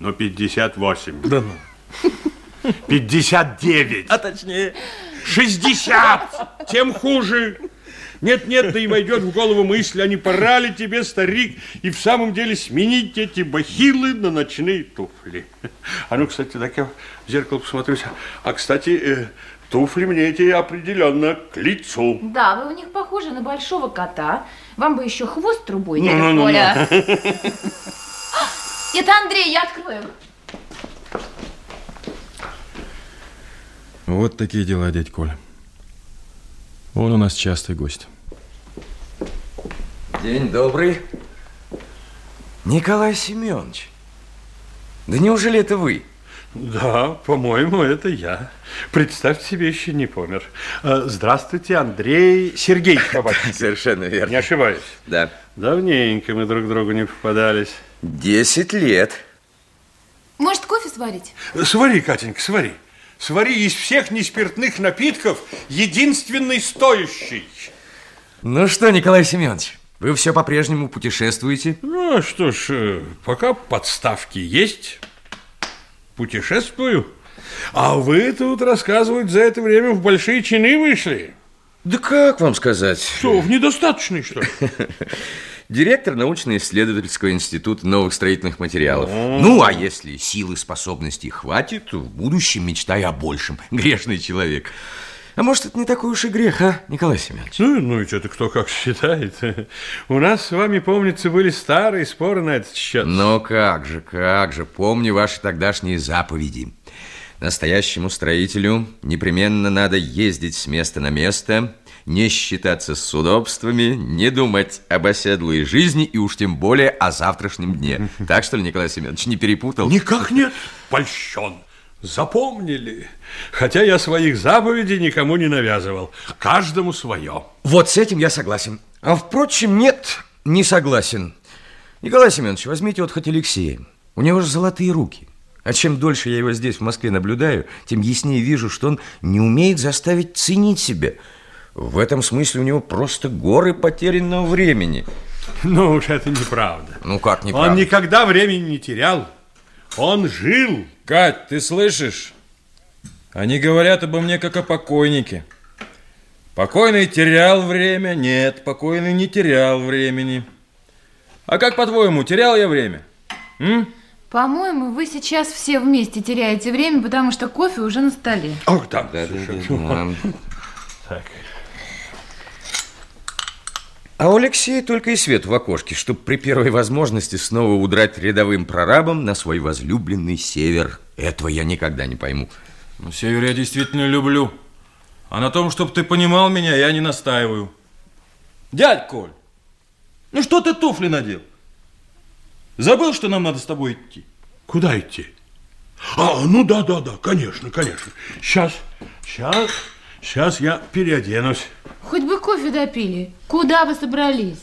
но 58. Да ну. 59. А точнее? 60. Тем хуже. Нет-нет, да и войдет в голову мысль, а не пора ли тебе, старик, и в самом деле сменить эти бахилы на ночные туфли. А ну, кстати, так я в зеркало посмотрюсь. А, кстати, э, туфли мне эти определенно к лицу. Да, вы у них похожи на большого кота. Вам бы еще хвост трубой, дядя Ну-ну-ну-ну. Коля. Это Андрей, я открою. Вот такие дела, дядь Коля. Он у нас частый гость. День добрый. Николай Семенович. Да неужели это вы? Да, по-моему, это я. Представьте себе, еще не помер. Э, Здравствуйте, Андрей Сергеевич. Совершенно верно. Не ошибаюсь. Да. Давненько мы друг другу не попадались. Десять лет. Может, кофе сварить? Свари, Катенька, свари. Свари из всех неспиртных напитков единственный стоящий. Ну что, Николай Семенович, вы все по-прежнему путешествуете? Ну, а что ж, э, пока подставки есть, путешествую. А вы тут рассказывают, за это время в большие чины вышли. Да как вам сказать? Что, в недостаточный, что ли? Директор научно-исследовательского института новых строительных материалов. Ну, а если силы способностей хватит, в будущем мечтаю о большем. Грешный человек. А может, это не такой уж и грех, а, Николай Семенович? Ну, ну ведь это кто как считает. У нас с вами, помнится, были старые споры на этот счет. Но как же, как же, помню ваши тогдашние заповеди. Настоящему строителю непременно надо ездить с места на место, не считаться с удобствами, не думать об оседлой жизни и уж тем более о завтрашнем дне. Так что ли, Николай Семенович, не перепутал? Никак нет. Польщен. Запомнили. Хотя я своих заповедей никому не навязывал. Каждому свое. Вот с этим я согласен. А впрочем, нет, не согласен. Николай Семенович, возьмите вот хоть Алексея. У него же золотые руки. А чем дольше я его здесь, в Москве, наблюдаю, тем яснее вижу, что он не умеет заставить ценить себя. В этом смысле у него просто горы потерянного времени. Ну уж это неправда. Ну как неправда? Он никогда времени не терял. Он жил. Кать, ты слышишь? Они говорят обо мне как о покойнике. Покойный терял время? Нет, покойный не терял времени. А как, по-твоему, терял я время? М? По-моему, вы сейчас все вместе теряете время, потому что кофе уже на столе. Ох, да. Да, да, да, да. Так. А у Алексея только и свет в окошке, чтобы при первой возможности снова удрать рядовым прорабом на свой возлюбленный север. Этого я никогда не пойму. Ну, север я действительно люблю. А на том, чтобы ты понимал меня, я не настаиваю. Дядь Коль, ну что ты туфли надел? Забыл, что нам надо с тобой идти? Куда идти? А, ну да, да, да, конечно, конечно. Сейчас, сейчас, сейчас я переоденусь. Хоть бы кофе допили. Куда вы собрались?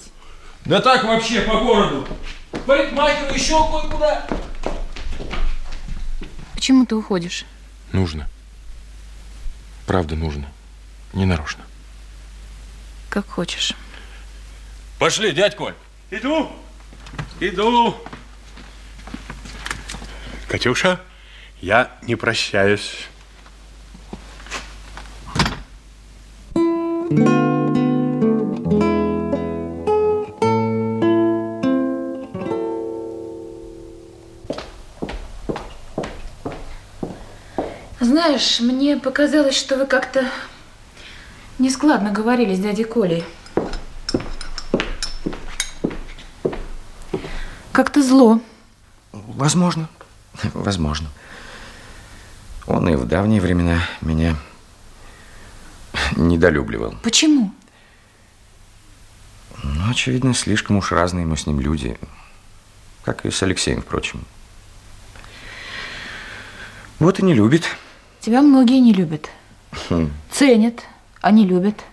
Да так вообще по городу. Парикмахеру еще кое-куда. Почему ты уходишь? Нужно. Правда нужно. Не нарочно. Как хочешь. Пошли, дядь Коль. Иду, иду. Катюша, я не прощаюсь. Знаешь, мне показалось, что вы как-то нескладно говорили с дядей Колей. Как-то зло. Возможно. Возможно. Он и в давние времена меня недолюбливал. Почему? Ну, очевидно, слишком уж разные мы с ним люди. Как и с Алексеем, впрочем. Вот и не любит. Тебя многие не любят. Ценят, а не любят.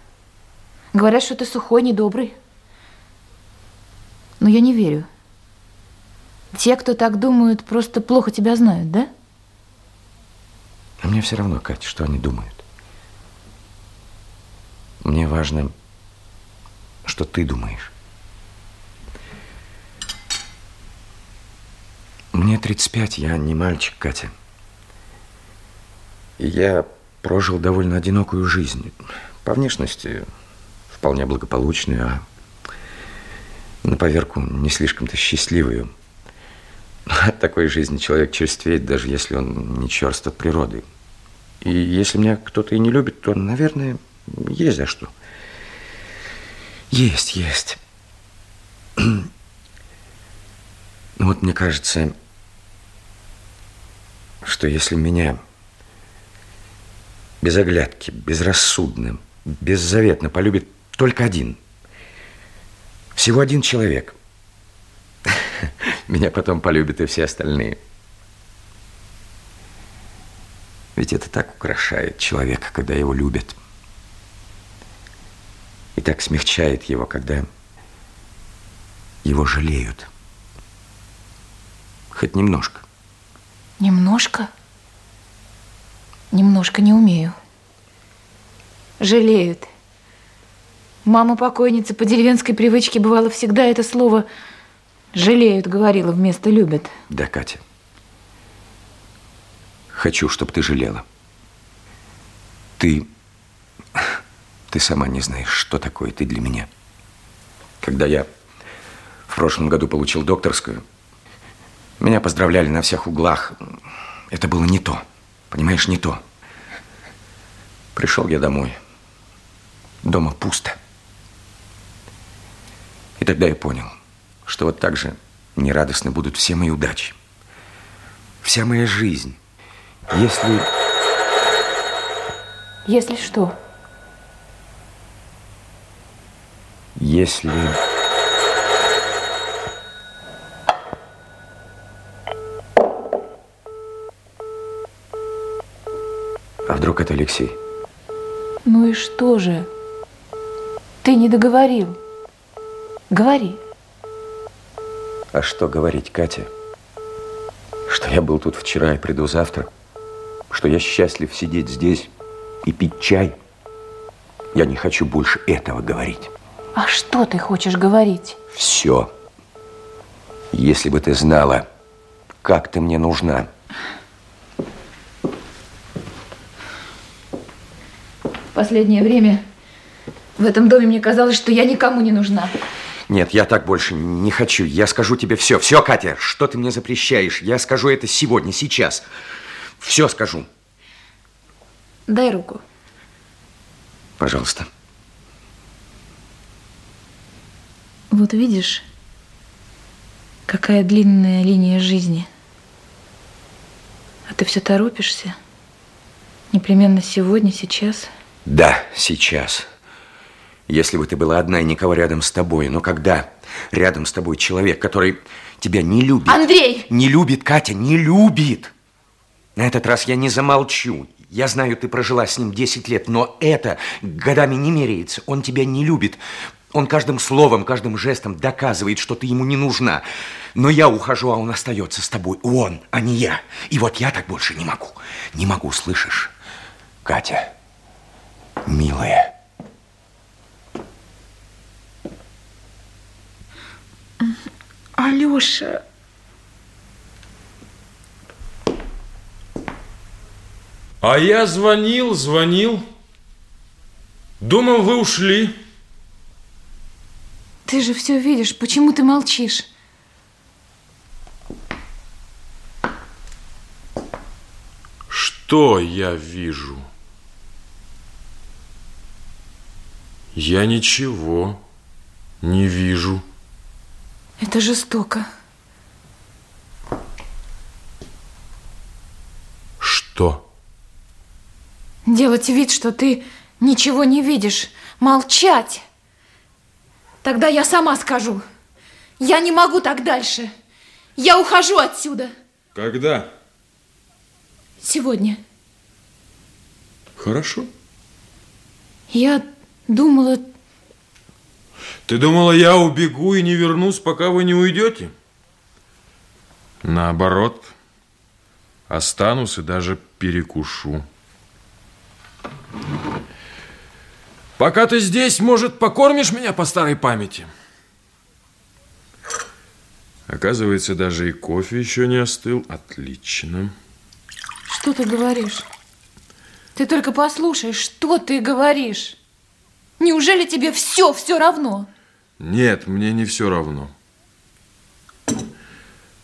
Говорят, что ты сухой, недобрый. Но я не верю. Те, кто так думают, просто плохо тебя знают, да? А мне все равно, Катя, что они думают. Мне важно, что ты думаешь. Мне 35, я не мальчик, Катя. И я прожил довольно одинокую жизнь. По внешности вполне благополучную, а на поверку не слишком-то счастливую. От такой жизни человек черствеет, даже если он не черст от природы. И если меня кто-то и не любит, то, наверное, есть за что. Есть, есть. Вот мне кажется, что если меня без оглядки, безрассудно, беззаветно полюбит только один, всего один человек, меня потом полюбят и все остальные. Ведь это так украшает человека, когда его любят. И так смягчает его, когда его жалеют. Хоть немножко. Немножко? Немножко не умею. Жалеют. Мама покойницы по деревенской привычке бывало всегда это слово «жалеют» говорила вместо «любят». Да, Катя. Хочу, чтобы ты жалела. Ты... Ты сама не знаешь, что такое ты для меня. Когда я в прошлом году получил докторскую, меня поздравляли на всех углах. Это было не то. Понимаешь, не то. Пришел я домой. Дома пусто. И тогда я понял, что вот так же нерадостны будут все мои удачи. Вся моя жизнь. Если... Если что? Если... А вдруг это Алексей? Ну и что же? Ты не договорил. Говори. А что говорить, Катя? Что я был тут вчера и приду завтра? Что я счастлив сидеть здесь и пить чай? Я не хочу больше этого говорить. А что ты хочешь говорить? Все. Если бы ты знала, как ты мне нужна. Последнее время в этом доме мне казалось, что я никому не нужна. Нет, я так больше не хочу. Я скажу тебе все. Все, Катя, что ты мне запрещаешь? Я скажу это сегодня, сейчас. Все скажу. Дай руку. Пожалуйста. Вот видишь, какая длинная линия жизни. А ты все торопишься. Непременно сегодня, сейчас. Да, сейчас. Если бы ты была одна и никого рядом с тобой, но когда рядом с тобой человек, который тебя не любит... Андрей! Не любит, Катя, не любит! На этот раз я не замолчу. Я знаю, ты прожила с ним 10 лет, но это годами не меряется. Он тебя не любит. Он каждым словом, каждым жестом доказывает, что ты ему не нужна. Но я ухожу, а он остается с тобой. Он, а не я. И вот я так больше не могу. Не могу, слышишь? Катя, милая. Алёша. А я звонил, звонил. Думал, вы ушли. Ты же все видишь, почему ты молчишь? Что я вижу? Я ничего не вижу. Это жестоко. Что? Делать вид, что ты ничего не видишь. Молчать. Тогда я сама скажу. Я не могу так дальше. Я ухожу отсюда. Когда? Сегодня. Хорошо. Я думала, Ты думала, я убегу и не вернусь, пока вы не уйдете? Наоборот, останусь и даже перекушу. Пока ты здесь, может, покормишь меня по старой памяти? Оказывается, даже и кофе еще не остыл. Отлично. Что ты говоришь? Ты только послушай, что ты говоришь. Неужели тебе все, все равно? Нет, мне не все равно.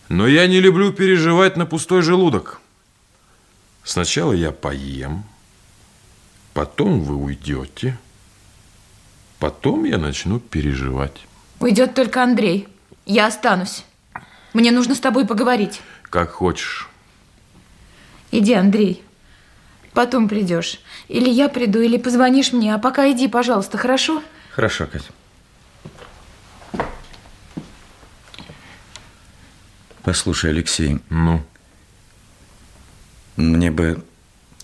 Но я не люблю переживать на пустой желудок. Сначала я поем, потом вы уйдете, потом я начну переживать. Уйдет только Андрей. Я останусь. Мне нужно с тобой поговорить. Как хочешь. Иди, Андрей. Потом придешь. Или я приду, или позвонишь мне. А пока иди, пожалуйста, хорошо? Хорошо, Катя. Послушай, Алексей, Ну, мне бы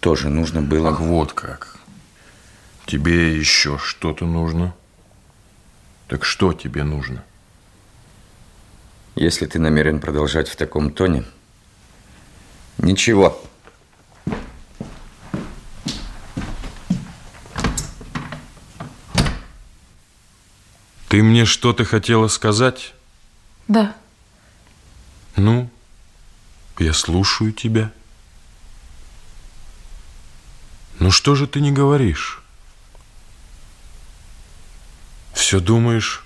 тоже нужно было... ах, вот как. Тебе еще что-то нужно? Так что тебе нужно? Если ты намерен продолжать в таком тоне, ничего. Ты мне что-то хотела сказать? Да. Ну, я слушаю тебя. Ну что же ты не говоришь? Все думаешь,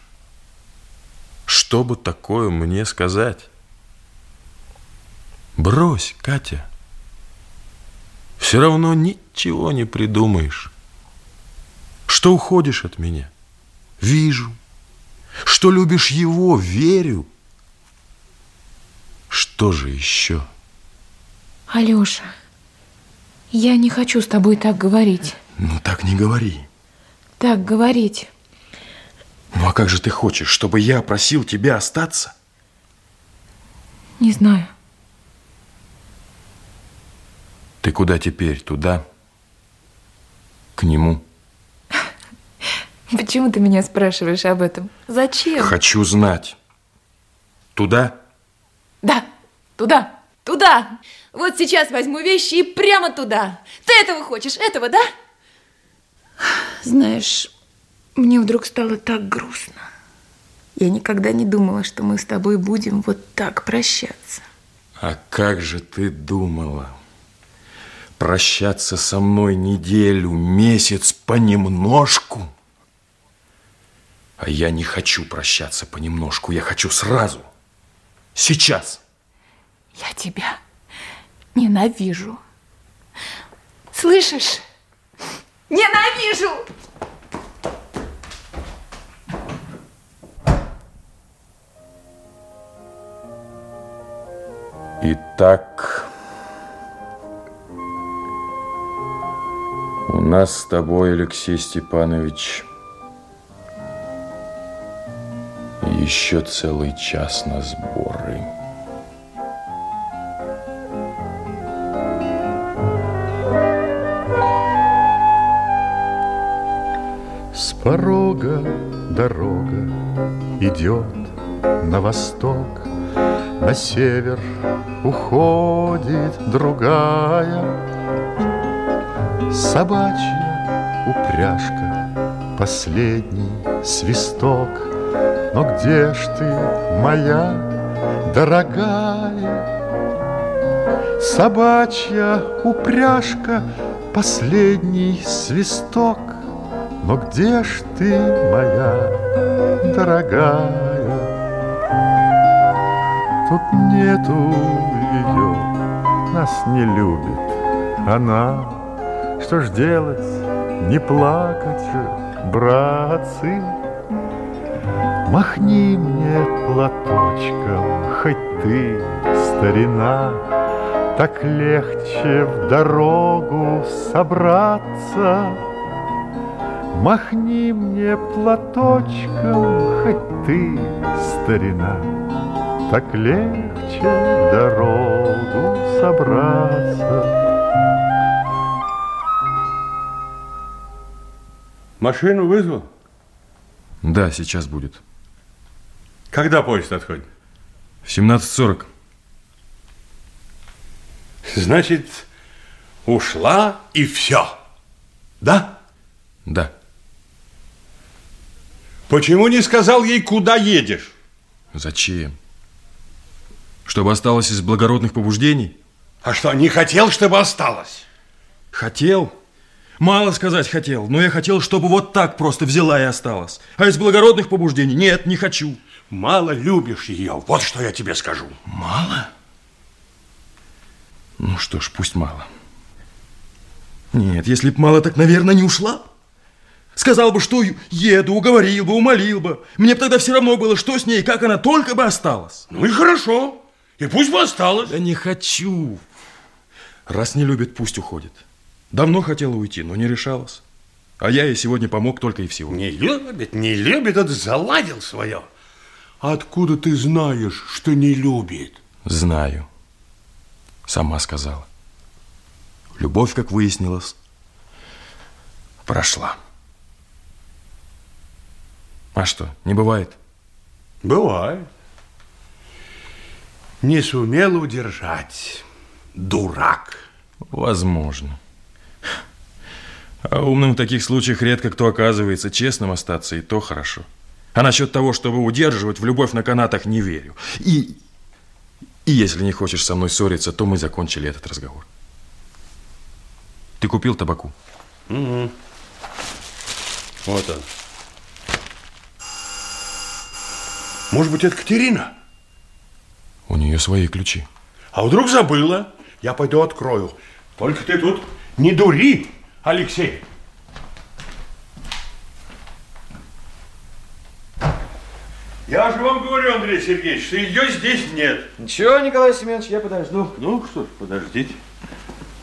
что бы такое мне сказать? Брось, Катя. Все равно ничего не придумаешь. Что уходишь от меня? Вижу. Что любишь его, верю. Что же еще? Алёша, я не хочу с тобой так говорить. Ну так не говори. Так говорить. Ну а как же ты хочешь, чтобы я просил тебя остаться? Не знаю. Ты куда теперь? Туда? К нему? Почему ты меня спрашиваешь об этом? Зачем? Хочу знать. Туда? Да, туда, туда. Вот сейчас возьму вещи и прямо туда. Ты этого хочешь, этого, да? Знаешь, мне вдруг стало так грустно. Я никогда не думала, что мы с тобой будем вот так прощаться. А как же ты думала? Прощаться со мной неделю, месяц понемножку? А я не хочу прощаться понемножку, я хочу сразу. Сейчас. Я тебя ненавижу. Слышишь? Ненавижу! Итак, у нас с тобой, Алексей Степанович, еще целый час на сборы. С порога дорога идет на восток, на север уходит другая. Собачья упряжка, последний свисток. Но где ж ты, моя дорогая? Собачья упряжка, последний свисток. Но где ж ты, моя дорогая? Тут нету ее, нас не любит она. Что ж делать, не плакать же, братцы? Махни мне платочком, хоть ты, старина, Так легче в дорогу собраться. Махни мне платочком, хоть ты, старина, Так легче в дорогу собраться. Машину вызвал? Да, сейчас будет. Когда поезд отходит? В 17.40. Значит, ушла и все. Да? Да. Почему не сказал ей, куда едешь? Зачем? Чтобы осталось из благородных побуждений? А что, не хотел, чтобы осталось? Хотел. Мало сказать хотел, но я хотел, чтобы вот так просто взяла и осталась. А из благородных побуждений нет, не хочу. Мало любишь ее, вот что я тебе скажу. Мало? Ну что ж, пусть мало. Нет, если б мало, так, наверное, не ушла. Сказал бы, что еду, уговорил бы, умолил бы. Мне бы тогда все равно было, что с ней, как она, только бы осталась. Ну и хорошо. И пусть бы осталась. Да не хочу. Раз не любит, пусть уходит. Давно хотела уйти, но не решалась. А я ей сегодня помог только и всего. Не любит, не любит, это заладил свое. Откуда ты знаешь, что не любит? Знаю. Сама сказала. Любовь, как выяснилось, прошла. А что, не бывает? Бывает. Не сумел удержать. Дурак. Возможно. А умным в таких случаях редко кто оказывается. Честным остаться и то хорошо. А насчет того, чтобы удерживать в любовь на канатах, не верю. И, и если не хочешь со мной ссориться, то мы закончили этот разговор. Ты купил табаку? Угу. Вот он. Может быть, это Катерина? У нее свои ключи. А вдруг забыла? Я пойду открою. Только ты тут не дури, Алексей. Я же вам говорю, Андрей Сергеевич, что ее здесь нет. Ничего, Николай Семенович, я подожду. Ну что ж, подождите.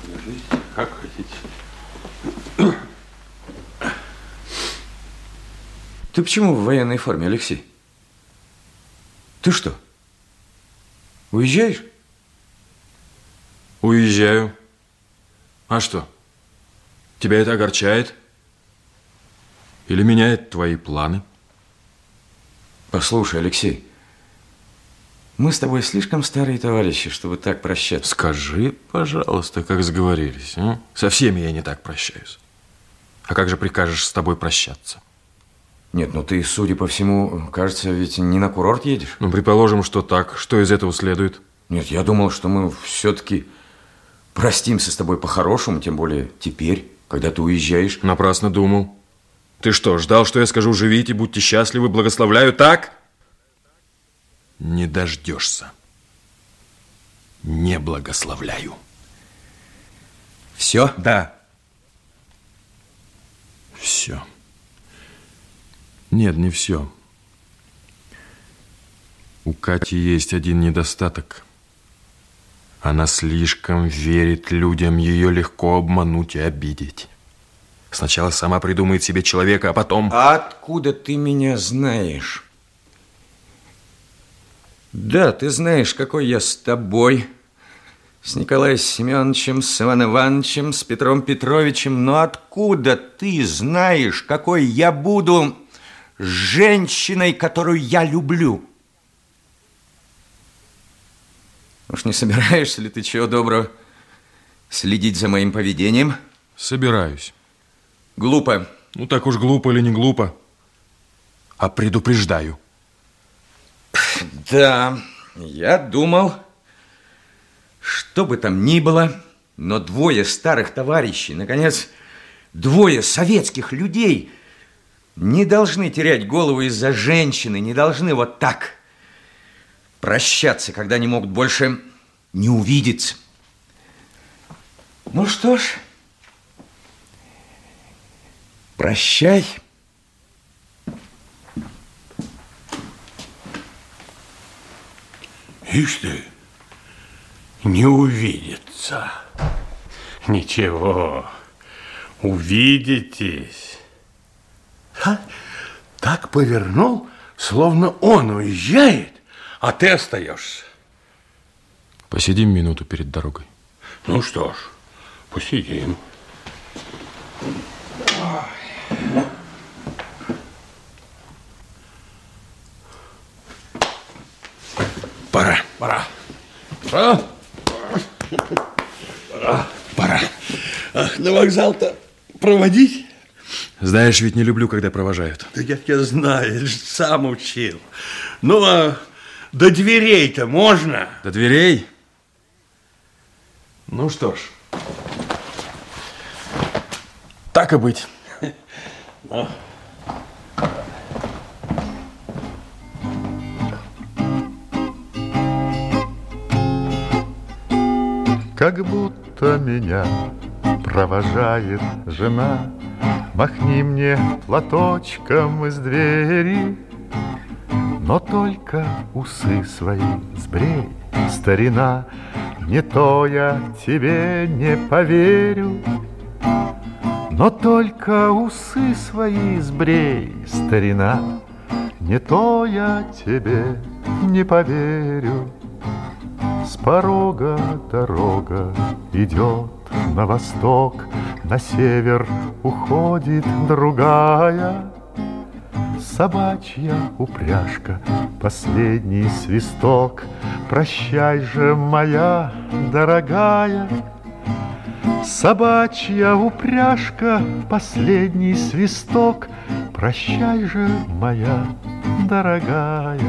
Подождите, как хотите. Ты почему в военной форме, Алексей? Ты что, уезжаешь? Уезжаю. А что? Тебя это огорчает? Или меняет твои планы? Послушай, Алексей, мы с тобой слишком старые товарищи, чтобы так прощаться. Скажи, пожалуйста, как сговорились. А? Со всеми я не так прощаюсь. А как же прикажешь с тобой прощаться? Нет, ну ты, судя по всему, кажется, ведь не на курорт едешь. Ну, предположим, что так. Что из этого следует? Нет, я думал, что мы все-таки простимся с тобой по-хорошему, тем более теперь, когда ты уезжаешь. Напрасно думал. Ты что, ждал, что я скажу «живите, будьте счастливы, благословляю», так? Не дождешься. Не благословляю. Все? Да. Все. Нет, не все. У Кати есть один недостаток. Она слишком верит людям, ее легко обмануть и обидеть. Сначала сама придумает себе человека, а потом... Откуда ты меня знаешь? Да, ты знаешь, какой я с тобой, с Николаем Семеновичем, с Иваном Ивановичем, с Петром Петровичем, но откуда ты знаешь, какой я буду с женщиной, которую я люблю? Уж не собираешься ли ты чего доброго следить за моим поведением? Собираюсь. Глупо. Ну, так уж глупо или не глупо. А предупреждаю. Да, я думал, что бы там ни было, но двое старых товарищей, наконец, двое советских людей не должны терять голову из-за женщины, не должны вот так прощаться, когда не могут больше не увидеться. Ну что ж, прощай. Ишь ты, не увидится. Ничего, увидитесь. Ха, так повернул, словно он уезжает, а ты остаешься. Посидим минуту перед дорогой. Ну что ж, посидим. Пора. Пора. Пора. Пора. Пора. А, на вокзал-то проводить? Знаешь, ведь не люблю, когда провожают. Да я тебя знаю, я же сам учил. Ну, а до дверей-то можно? До дверей? Ну что ж, так и быть. Как будто меня провожает жена Махни мне платочком из двери Но только усы свои сбрей, старина Не то я тебе не поверю Но только усы свои сбрей, старина Не то я тебе не поверю. С порога дорога идет на восток, На север уходит другая. Собачья упряжка, последний свисток, Прощай же, моя дорогая. Собачья упряжка, последний свисток, Прощай же, моя дорогая.